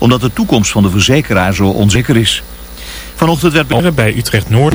omdat de toekomst van de verzekeraar zo onzeker is. Vanochtend werd bij Utrecht Noord.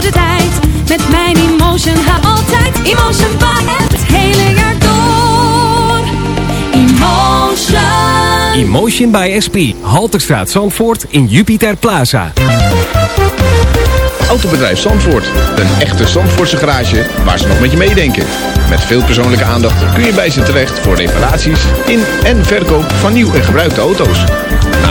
De tijd. Met mijn emotion ga altijd. Emotion by het hele jaar door. Emotion. Emotion by SP. Halterstraat Zandvoort in Jupiter Plaza. Autobedrijf Zandvoort. Een echte Zandvoortse garage waar ze nog met je meedenken. Met veel persoonlijke aandacht kun je bij ze terecht voor reparaties in en verkoop van nieuw en gebruikte auto's.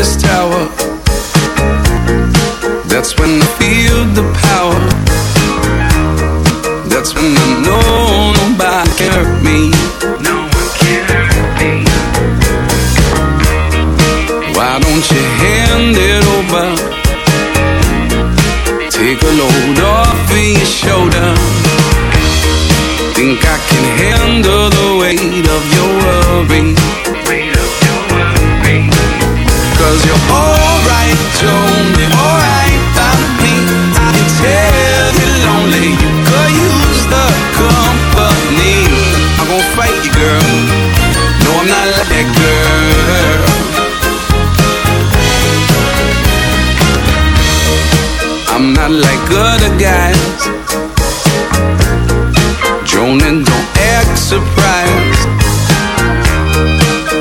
Darkest tower. That's when I feel the power. That's when I know nobody can hurt me. No one can hurt me. Why don't you hand it over? Take a load off of your shoulder. Think I can handle the weight of your worry Cause you're alright, you're alright by me. I can tell you're lonely, you could use the company. I'm gonna fight you, girl. No, I'm not like that girl. I'm not like other guys. Joan, and don't act surprised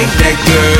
like that girl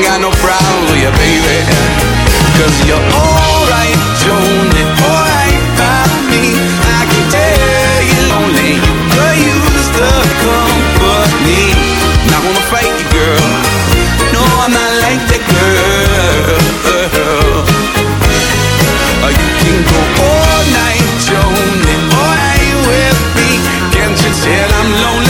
ain't got no problems with you, baby. Cause you're alright, Joni, alright by me. I can tell you're lonely, you. Not wanna fight you, girl. No, I'm not like that girl. Oh, you can go all night, with me. Can't you tell I'm lonely?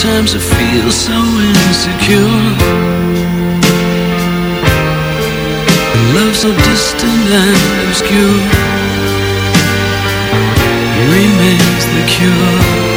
Sometimes I feel so insecure. Love so distant and obscure. Remains the cure.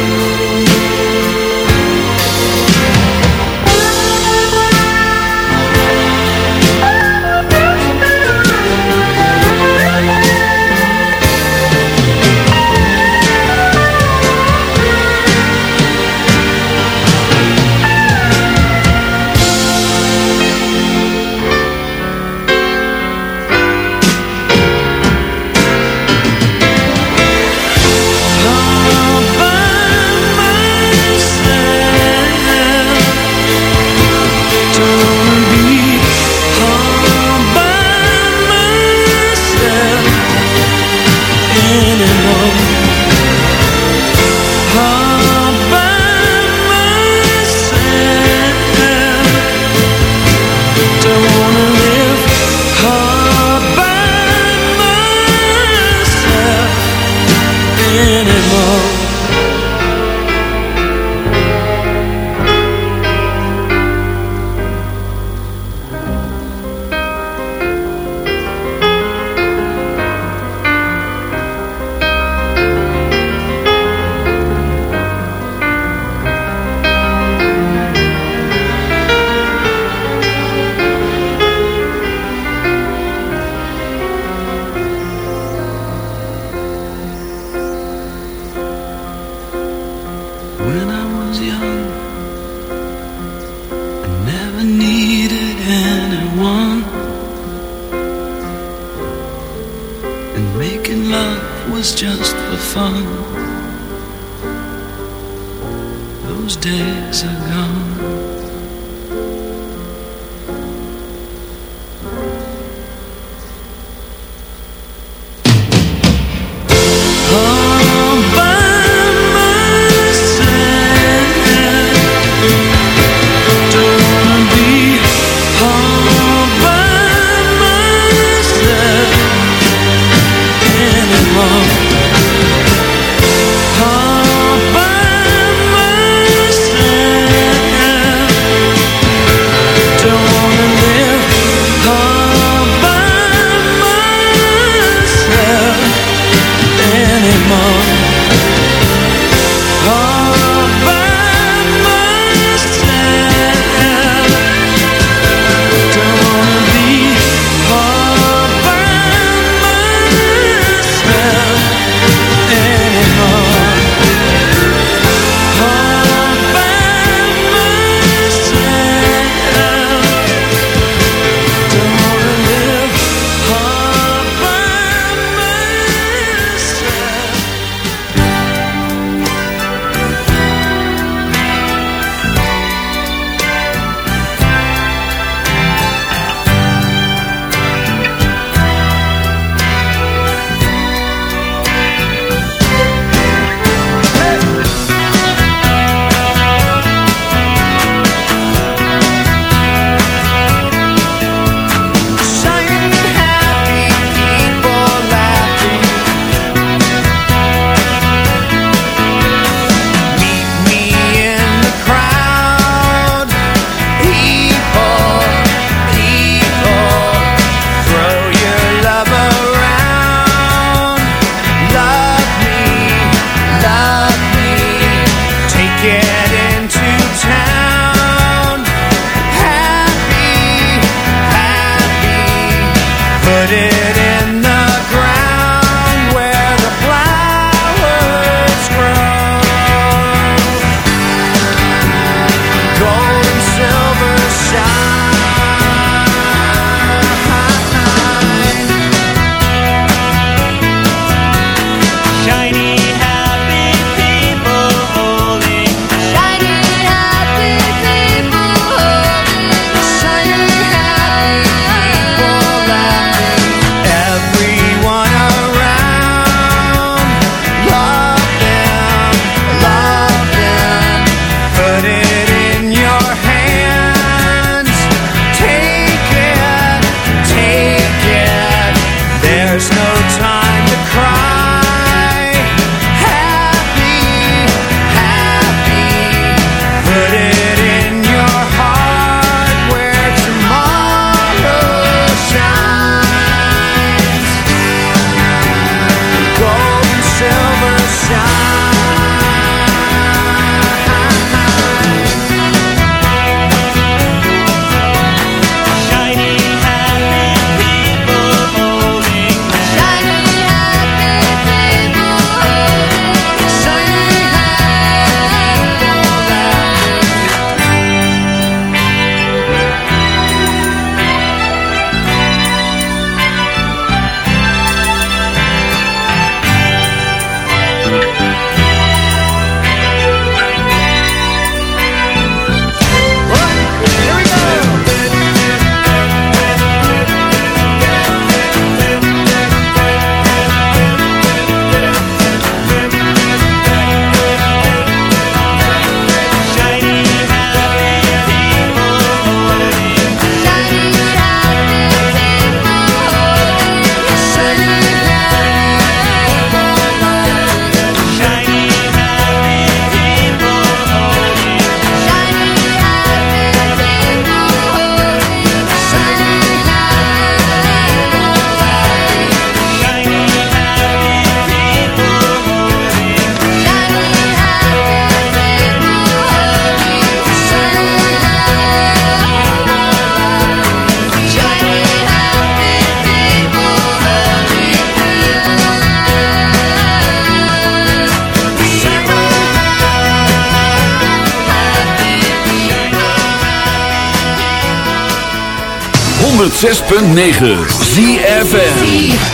106.9 ZFN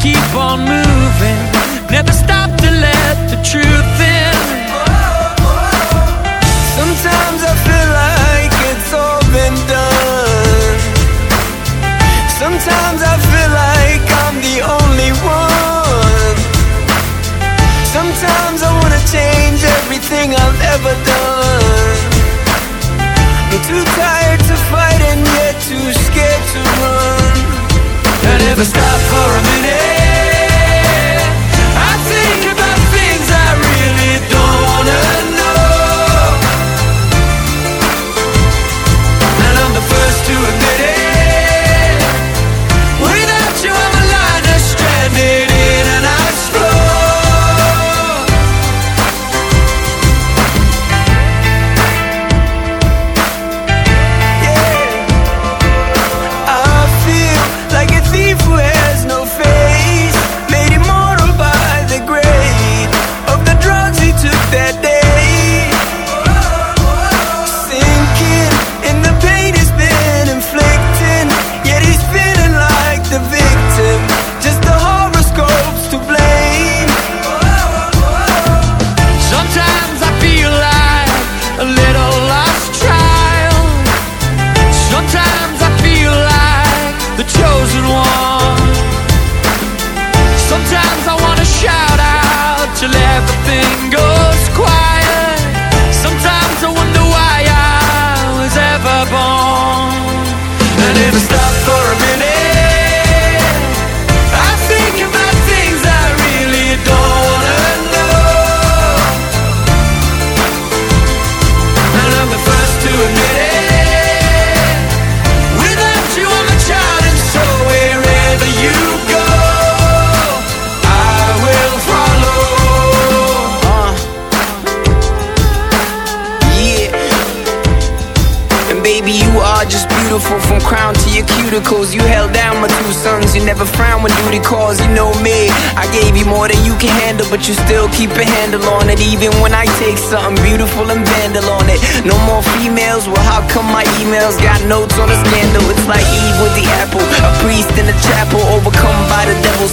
keep on moving. Never stop to let the truth in. Sometimes I feel like it's all been done. Sometimes I feel like I'm the only one. Sometimes I wanna change everything I've ever done. I'm too tired to fight and yet too scared to run. I never stop for a minute but you still keep a handle on it. Even when I take something beautiful and vandal on it. No more females, well, how come my emails got notes on a scandal? It's like Eve with the apple, a priest in a chapel, overcome by the devil's.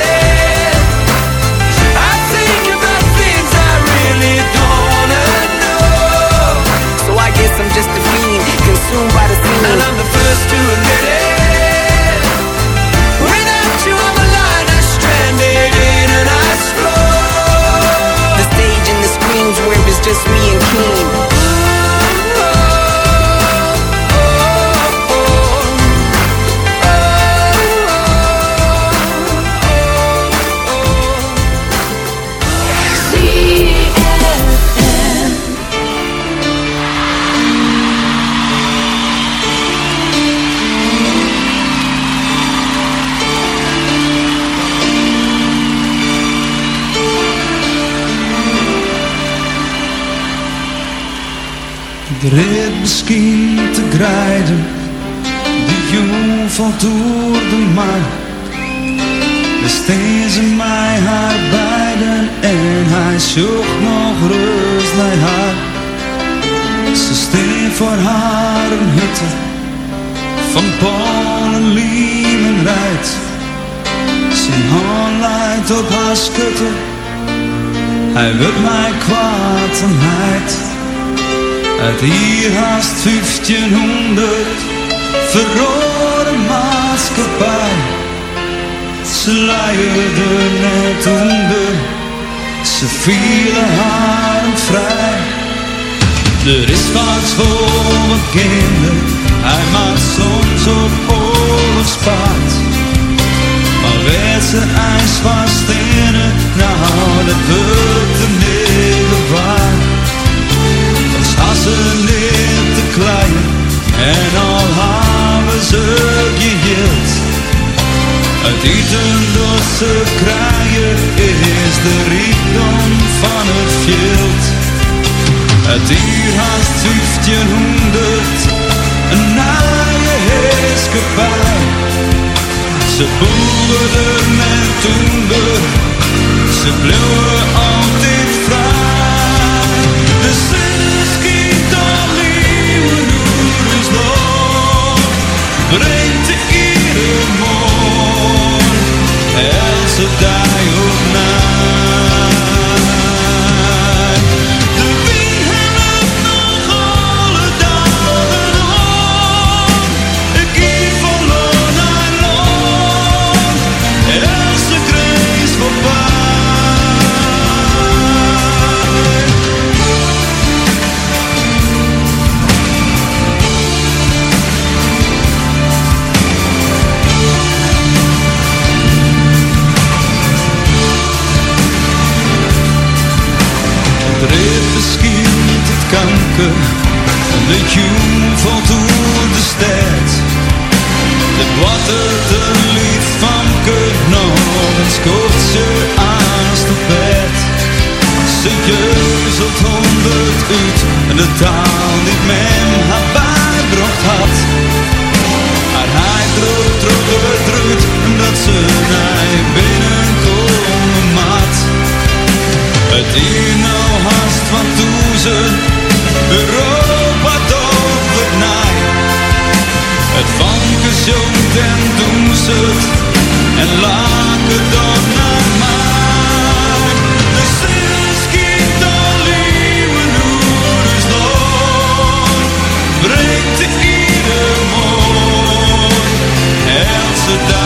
Hij wil mij kwaadheid Uit hier haast 1500 verrode maatschappij. Ze luierde net onder Ze vielen haar vrij. Er is wat voor mijn kinderen Hij maakt soms op oorlogspaard. Maar werd zijn ijs van stenen. Ze boerden de toen we, ze bleven Die nou haast van toezen, Europa tovert naai. Het vanken jongt en doezelt en laken dan naar mij. De zinskiet al nieuwe noeders loon, breekt de ieder mooi, helpt.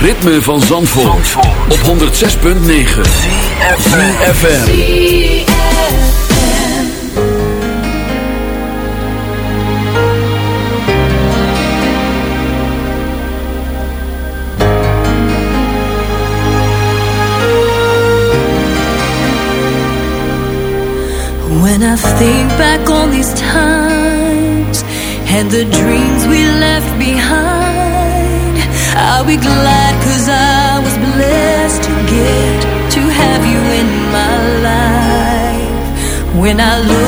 ritme van Zandvoort, Zandvoort. op 106.9 CFFM When I think back on these times And the dreams we left behind are we glad when I look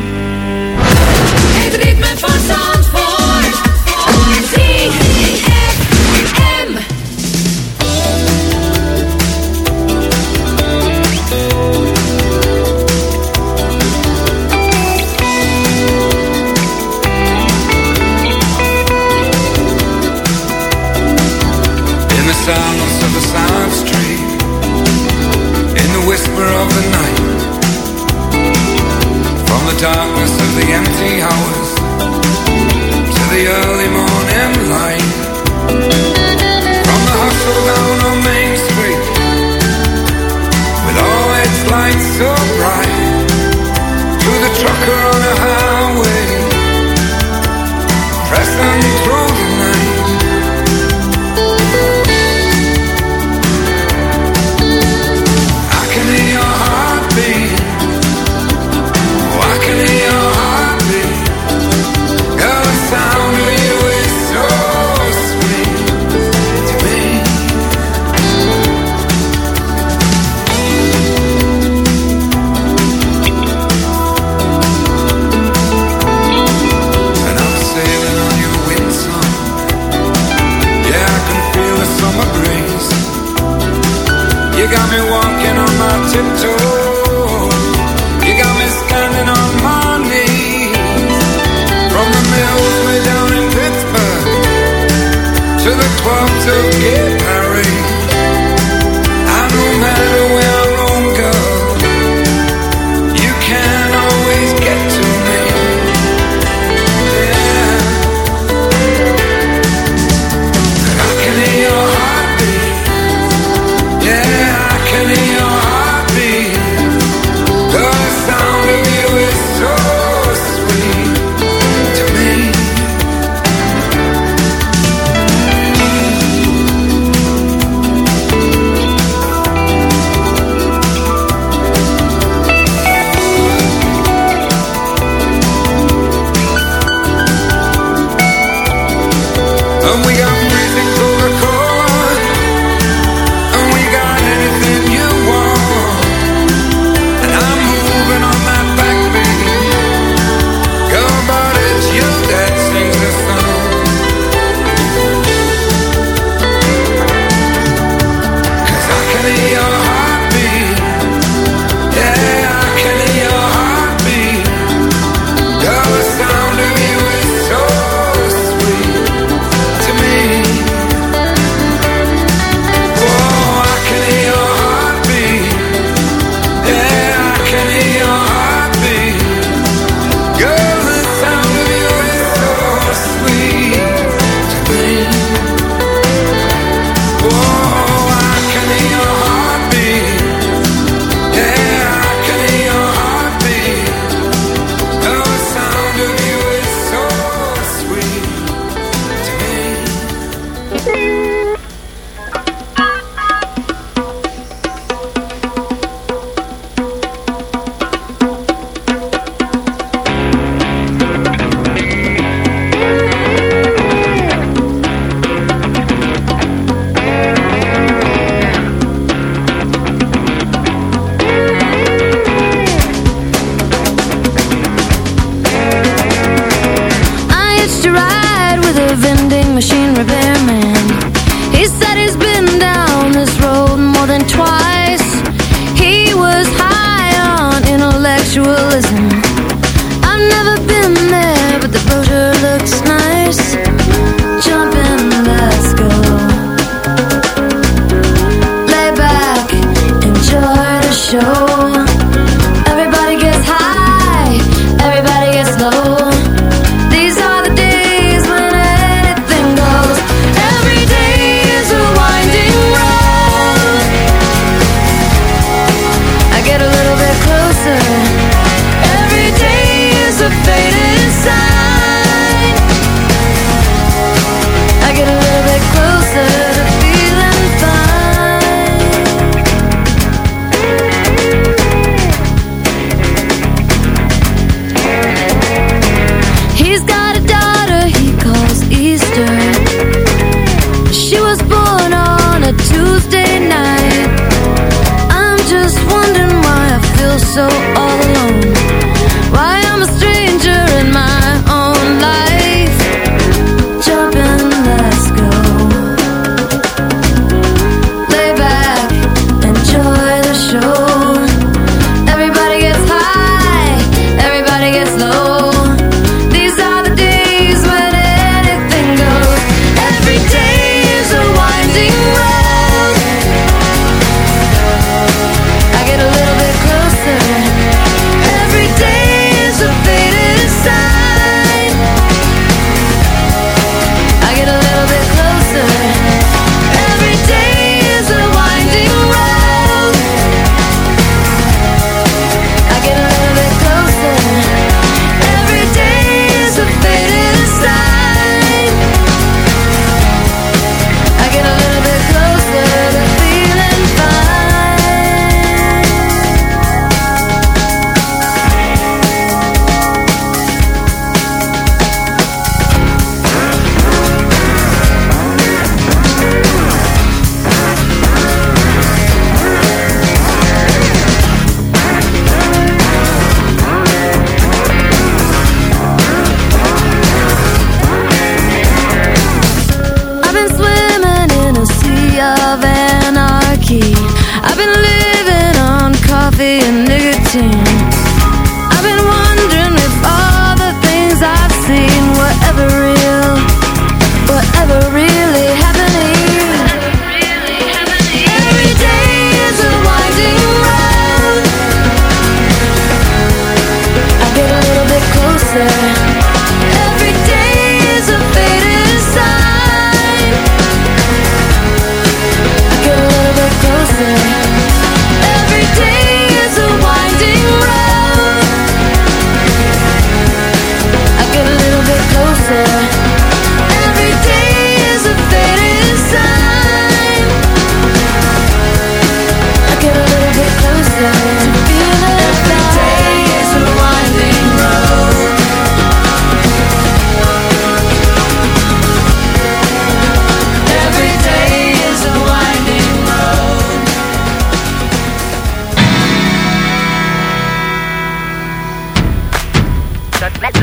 And we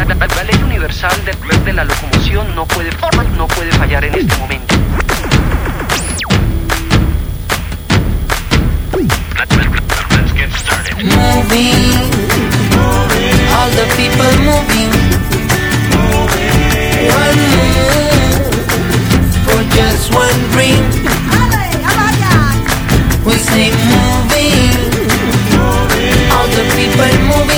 de, de la locomoción no puede, no puede fallar en este momento. Moving, all the people moving. One move for just one dream. We say moving, all the people moving.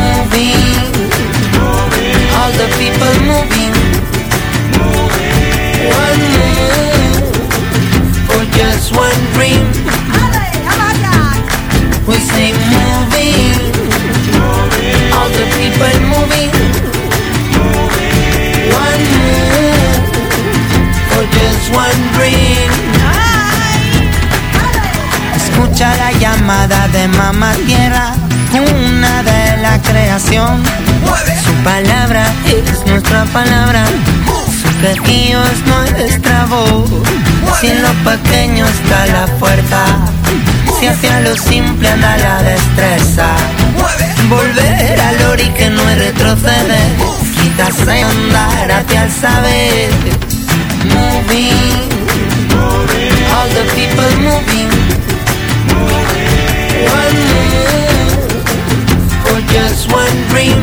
Moving, all the people moving. One move for just one dream. We say moving, all the people moving. One move for just one dream. Escucha la llamada de mamá tierra, de la creación. Su palabra es nuestra palabra. Su quejío es nuestra voz. Si en lo pequeño está la fuerza, si hacia lo simple anda la destreza. Volver al ori que no es retroceder, quizás andar hacia el saber. Moving, all the people moving. One dream.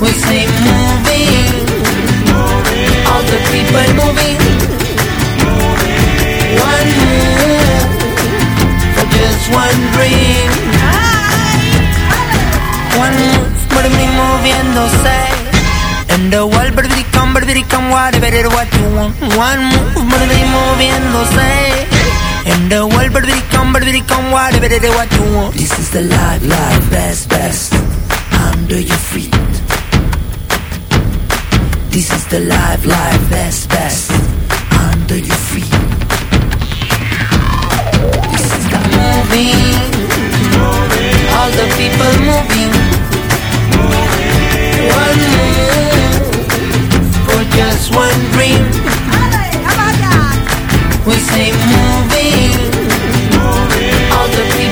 We say moving, all the people moving. One move for just one dream. One move, mueve moviéndose. And the world, baby, come, baby, come, whatever what you want. One move, mueve moviéndose. And the world, baby, come, baby, come, whatever what you want. This is the life, life, best, best. Under your feet. This is the life, life, best, best. Under your feet. This is the moving, all the people moving. One move for just one dream. We say moving,